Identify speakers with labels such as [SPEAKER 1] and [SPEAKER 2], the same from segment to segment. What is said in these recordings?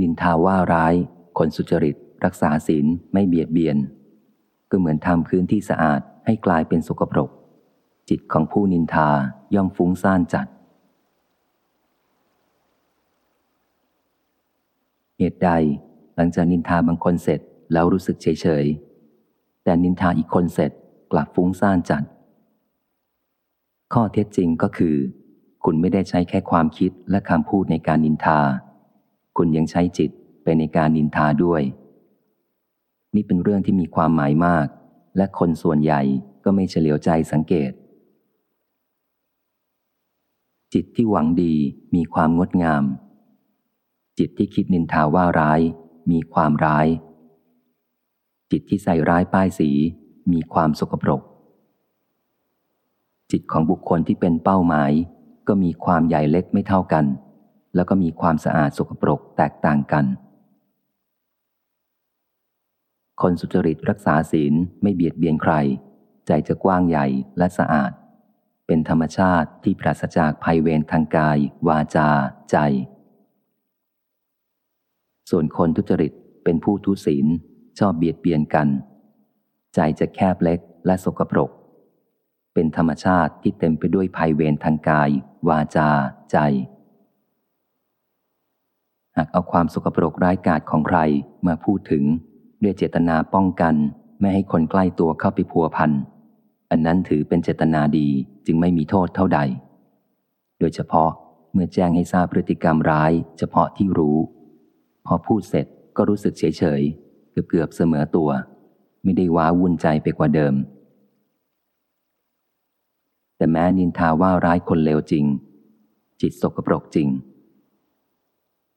[SPEAKER 1] นินทาว่าร้าย คนสุจริต รักษาศีลไม่เบียดเบียน ก็เหมือนทำพื้นที่สะอาดให้กลายเป็นสกปรก จิตของผู้นินทาย่อมฟุ้งซ่านจัด เหตุใดหลังจากนินทาบางคนเสร็จแล้วรู้สึกเฉยเฉยแต่นินทาอีกคนเสร็จกลับฟุ้งซ่านจัด ข้อเท็จจริงก็คือ คุณไม่ได้ใช้แค่ความคิดและคำพูดในการนินทา คุณยังใช้จิตไปในการนินทาด้วย นี่เป็นเรื่องที่มีความหมายมาก และคนส่วนใหญ่ก็ไม่เฉลียวใจสังเกต จิตที่หวังดีมีความงดงาม จิตที่คิดนินทาว่าร้าย มีความร้าย จิตที่ใส่ร้ายป้ายสี มีความสกปรก จิตของบุคคลที่เป็นเป้าหมาย ก็มีความใหญ่เล็กไม่เท่ากัน แล้วก็มีความสะอาดสกปรกแตกต่างกัน คนสุจริตรักษาศีลไม่เบียดเบียนใคร ใจจะกว้างใหญ่และสะอาด เป็นธรรมชาติที่ปราศจากภัยเวรทางกาย วาจา ใจ ส่วนคนทุจริตเป็นผู้ทุศีลชอบเบียดเบียนกัน ใจจะแคบเล็กและสกปรก เป็นธรรมชาติที่เต็มไปด้วยภัยเวรทางกาย วาจา ใจ หากเอาความสกปรกร้ายกาจของใครมาพูดถึง ด้วยเจตนาป้องกัน ไม่ให้คนใกล้ตัวเข้าไปพัวพัน อันนั้นถือเป็นเจตนาดีจึงไม่มีโทษเท่าใด โดยเฉพาะเมื่อแจ้งให้ทราบพฤติกรรมร้าย เฉพาะที่รู้ พอพูดเสร็จก็รู้สึกเฉยเฉยเกือบเกือบเสมอตัว ไม่ได้ว้าวุ่นใจไปกว่าเดิม แต่แม้นินทาว่าร้ายคนเลวจริง จิตสกปรกจริง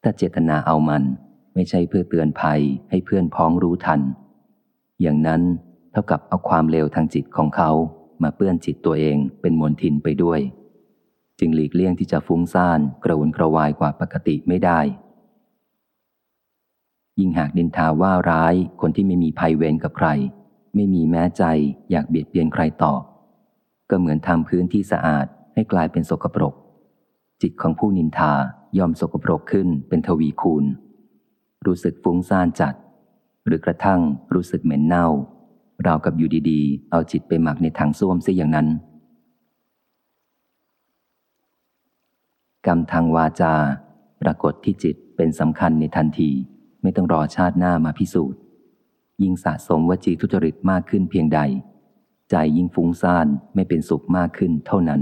[SPEAKER 1] ถ้าเจตนาเอามัน ไม่ใช่เพื่อเตือนภัยให้เพื่อนพ้องรู้ทัน อย่างนั้นเท่ากับเอาความเลวทางจิตของเขามาเปื้อนจิตตัวเองเป็นมวลทินไปด้วย จึงหลีกเลี่ยงที่จะฟุ้งซ่านกระวนกระวายกว่าปกติไม่ได้ ยิ่งหากนินทาว่าร้ายคนที่ไม่มีภัยเวรกับใคร ไม่มีแม้ใจอยากเบียดเบียนใครต่อ ก็เหมือนทำพื้นที่สะอาดให้กลายเป็นสกปรก จิตของผู้นินทายอมสกปรกขึ้นเป็นทวีคูณ รู้สึกฟุ้งซ่านจัด หรือกระทั่งรู้สึกเหม็นเน่า ราวกับอยู่ดีๆ เอาจิตไปหมักในถังส้วมซะอย่างนั้น กรรมทางวาจา ปรากฏที่จิตเป็นสำคัญในทันที ไม่ต้องรอชาติหน้ามาพิสูจน์ ยิ่งสะสมวจีทุจริตมากขึ้นเพียงใด ใจยิ่งฟุ้งซ่านไม่เป็นสุขมากขึ้นเท่านั้น